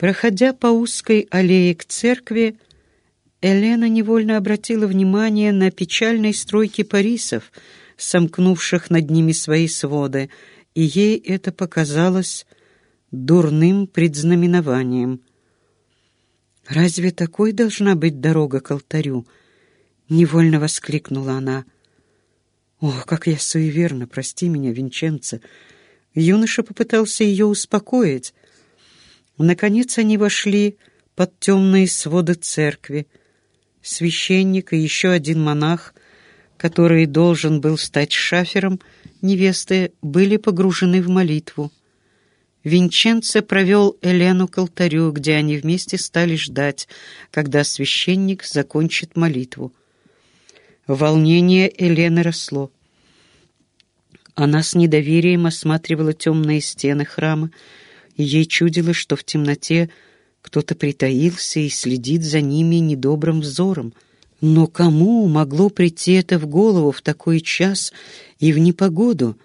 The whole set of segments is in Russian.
Проходя по узкой аллее к церкви, Елена невольно обратила внимание на печальные стройки парисов, сомкнувших над ними свои своды, и ей это показалось дурным предзнаменованием. «Разве такой должна быть дорога к алтарю?» — невольно воскликнула она. «Ох, как я суеверна! Прости меня, Винченцо!» Юноша попытался ее успокоить. Наконец они вошли под темные своды церкви. Священник и еще один монах, который должен был стать шафером невесты, были погружены в молитву. Винченцо провел Элену к алтарю, где они вместе стали ждать, когда священник закончит молитву. Волнение Елены росло. Она с недоверием осматривала темные стены храма, ей чудилось, что в темноте кто-то притаился и следит за ними недобрым взором. Но кому могло прийти это в голову в такой час и в непогоду?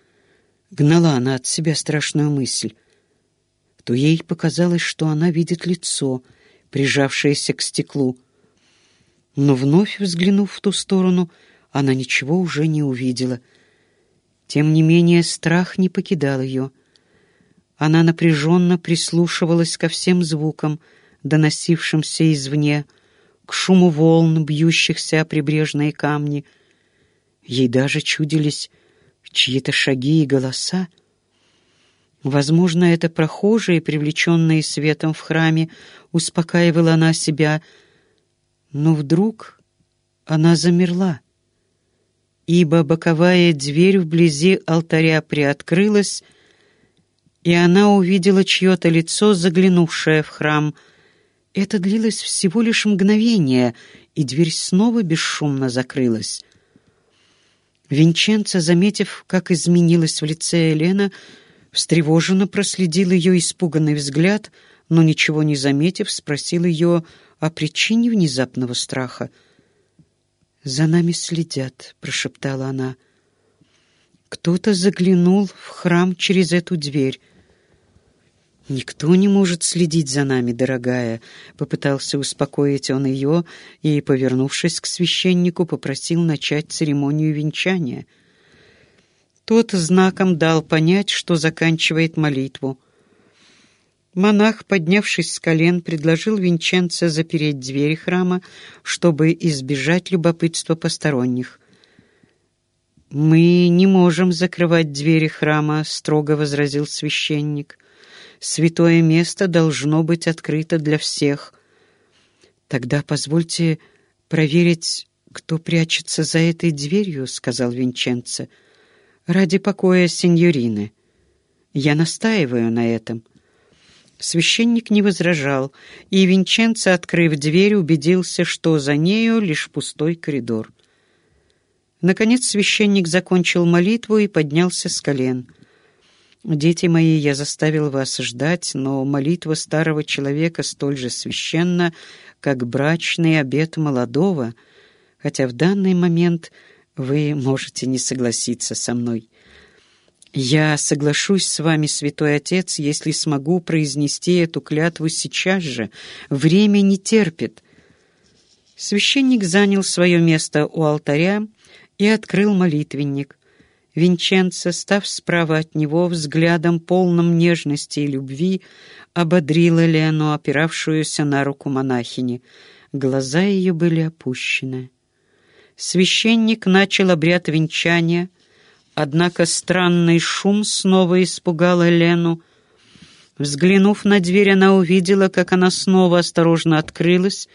Гнала она от себя страшную мысль то ей показалось, что она видит лицо, прижавшееся к стеклу. Но вновь взглянув в ту сторону, она ничего уже не увидела. Тем не менее страх не покидал ее. Она напряженно прислушивалась ко всем звукам, доносившимся извне, к шуму волн, бьющихся о прибрежные камни. Ей даже чудились чьи-то шаги и голоса. Возможно, это прохожие, привлеченные светом в храме, успокаивала она себя. Но вдруг она замерла, ибо боковая дверь вблизи алтаря приоткрылась, и она увидела чье-то лицо, заглянувшее в храм. Это длилось всего лишь мгновение, и дверь снова бесшумно закрылась. Винченцо, заметив, как изменилась в лице Елена, встревоженно проследил ее испуганный взгляд, но, ничего не заметив, спросил ее о причине внезапного страха. «За нами следят», — прошептала она. «Кто-то заглянул в храм через эту дверь». «Никто не может следить за нами, дорогая», — попытался успокоить он ее и, повернувшись к священнику, попросил начать церемонию венчания — тот знаком дал понять, что заканчивает молитву. Монах, поднявшись с колен, предложил Винченце запереть двери храма, чтобы избежать любопытства посторонних. «Мы не можем закрывать двери храма», — строго возразил священник. «Святое место должно быть открыто для всех». «Тогда позвольте проверить, кто прячется за этой дверью», — сказал Винченце ради покоя сеньорины. Я настаиваю на этом». Священник не возражал, и Винченцо, открыв дверь, убедился, что за нею лишь пустой коридор. Наконец священник закончил молитву и поднялся с колен. «Дети мои, я заставил вас ждать, но молитва старого человека столь же священна, как брачный обет молодого, хотя в данный момент вы можете не согласиться со мной. Я соглашусь с вами, святой отец, если смогу произнести эту клятву сейчас же. Время не терпит. Священник занял свое место у алтаря и открыл молитвенник. Винченцо, став справа от него, взглядом полным нежности и любви, ободрила Лену, опиравшуюся на руку монахини. Глаза ее были опущены священник начал обряд венчания, однако странный шум снова испугал Елену. Взглянув на дверь, она увидела, как она снова осторожно открылась,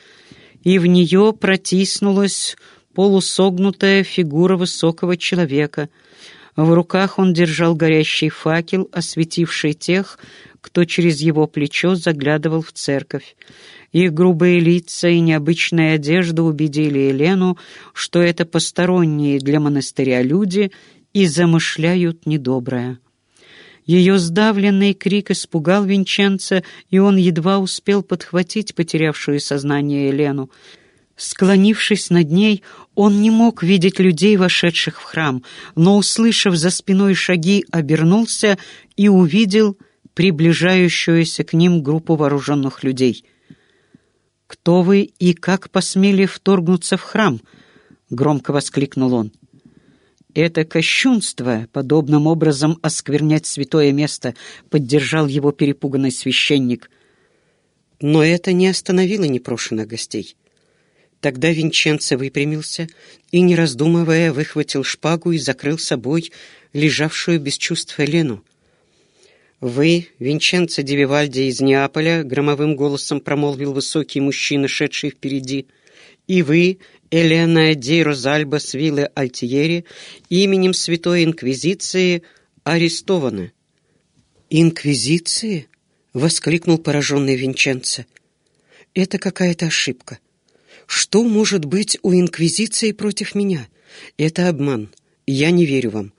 и в нее протиснулась полусогнутая фигура высокого человека. В руках он держал горящий факел, осветивший тех, кто через его плечо заглядывал в церковь. Их грубые лица и необычная одежда убедили Елену, что это посторонние для монастыря люди и замышляют недоброе. Ее сдавленный крик испугал Винченца, и он едва успел подхватить потерявшую сознание Елену. Склонившись над ней, он не мог видеть людей, вошедших в храм, но, услышав за спиной шаги, обернулся и увидел приближающуюся к ним группу вооруженных людей. «Кто вы и как посмели вторгнуться в храм?» — громко воскликнул он. «Это кощунство, подобным образом осквернять святое место», — поддержал его перепуганный священник. Но это не остановило непрошенных гостей. Тогда Винченцо выпрямился и, не раздумывая, выхватил шпагу и закрыл собой лежавшую без чувств Лену. «Вы, Винченцо ди Вивальди из Неаполя», — громовым голосом промолвил высокий мужчина, шедший впереди, «и вы, Элена ди Розальба с виллы Альтиери, именем Святой Инквизиции арестованы». «Инквизиции?» — воскликнул пораженный Винченцо. «Это какая-то ошибка. Что может быть у Инквизиции против меня? Это обман. Я не верю вам.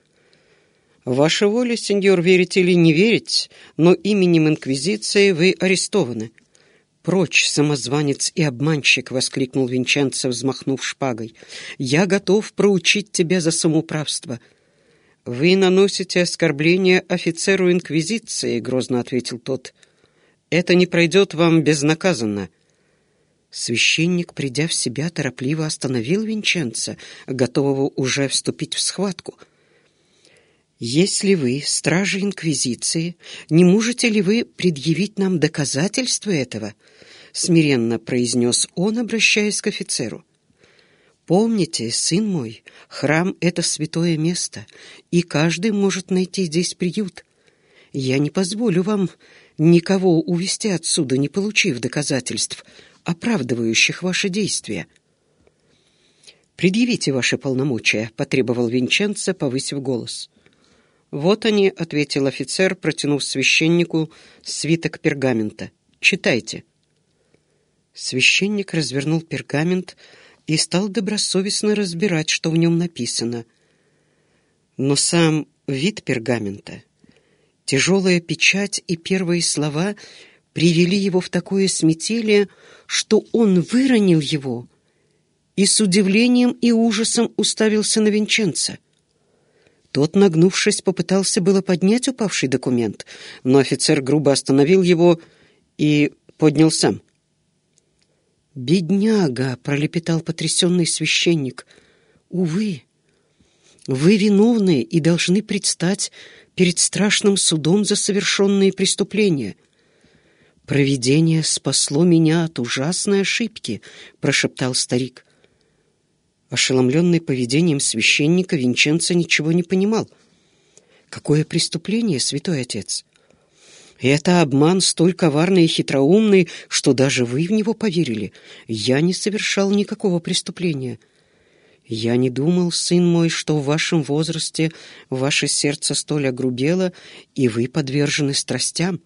Ваша воля, сеньор, верить или не верить, но именем Инквизиции вы арестованы. «Прочь, самозванец и обманщик!» — воскликнул Винченцо, взмахнув шпагой. «Я готов проучить тебя за самоуправство». «Вы наносите оскорбление офицеру Инквизиции», — грозно ответил тот. «Это не пройдет вам безнаказанно». Священник, придя в себя, торопливо остановил Винченца, готового уже вступить в схватку. «Если вы, стражи Инквизиции, не можете ли вы предъявить нам доказательства этого?» — смиренно произнес он, обращаясь к офицеру. «Помните, сын мой, храм — это святое место, и каждый может найти здесь приют. Я не позволю вам никого увести отсюда, не получив доказательств, оправдывающих ваши действия. «Предъявите ваши полномочия», — потребовал Винченцо, повысив голос. «Вот они», — ответил офицер, протянув священнику свиток пергамента. «Читайте». Священник развернул пергамент и стал добросовестно разбирать, что в нем написано. Но сам вид пергамента, тяжелая печать и первые слова привели его в такое смятение, что он выронил его и с удивлением и ужасом уставился на Винченца. Тот, нагнувшись, попытался было поднять упавший документ, но офицер грубо остановил его и поднял сам. «Бедняга!» — пролепетал потрясенный священник. «Увы, вы виновны и должны предстать перед страшным судом за совершенные преступления». «Провидение спасло меня от ужасной ошибки», — прошептал старик. Ошеломленный поведением священника, Винченцо ничего не понимал. «Какое преступление, святой отец?» «Это обман столь коварный и хитроумный, что даже вы в него поверили. Я не совершал никакого преступления». «Я не думал, сын мой, что в вашем возрасте ваше сердце столь огрубело, и вы подвержены страстям.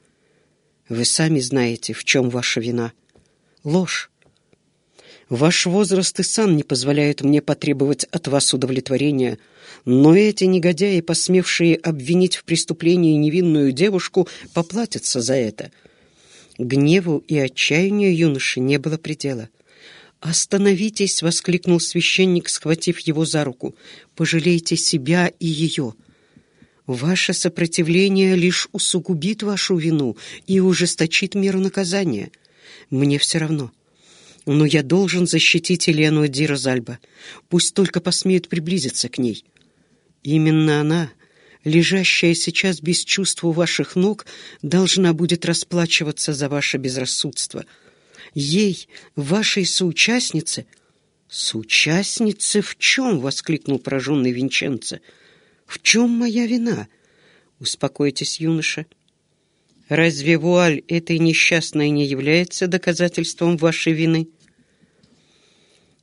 Вы сами знаете, в чем ваша вина. Ложь. Ваш возраст и сан не позволяют мне потребовать от вас удовлетворения, но эти негодяи, посмевшие обвинить в преступлении невинную девушку, поплатятся за это. Гневу и отчаянию юноши не было предела. «Остановитесь!» — воскликнул священник, схватив его за руку. «Пожалейте себя и ее!» Ваше сопротивление лишь усугубит вашу вину и ужесточит меру наказания. Мне все равно. Но я должен защитить Елену Ди Розальба. Пусть только посмеют приблизиться к ней. Именно она, лежащая сейчас без чувств у ваших ног, должна будет расплачиваться за ваше безрассудство. Ей, вашей соучастнице... «Соучастнице в чем?» — воскликнул пораженный Винченцо. В чем моя вина? Успокойтесь, юноша. Разве вуаль этой несчастной не является доказательством вашей вины?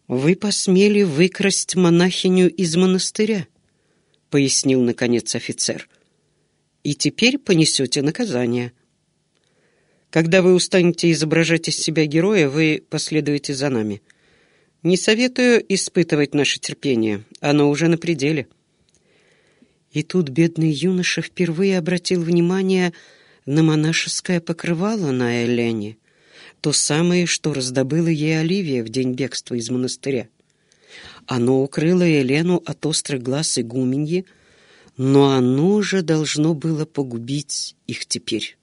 Вы посмели выкрасть монахиню из монастыря, пояснил, наконец, офицер. И теперь понесете наказание. Когда вы устанете изображать из себя героя, вы последуете за нами. Не советую испытывать наше терпение, оно уже на пределе. И тут бедный юноша впервые обратил внимание на монашеское покрывало на Элене, то самое, что раздобыла ей Оливия в день бегства из монастыря. Оно укрыло Елену от острых глаз игуменьи, но оно же должно было погубить их теперь.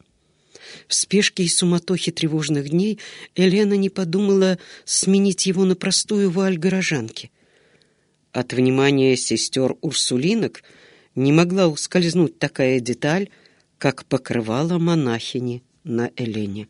В спешке и суматохе тревожных дней Елена не подумала сменить его на простую вуаль горожанки. От внимания сестер Урсулинок не могла ускользнуть такая деталь, как покрывала монахини на Элене.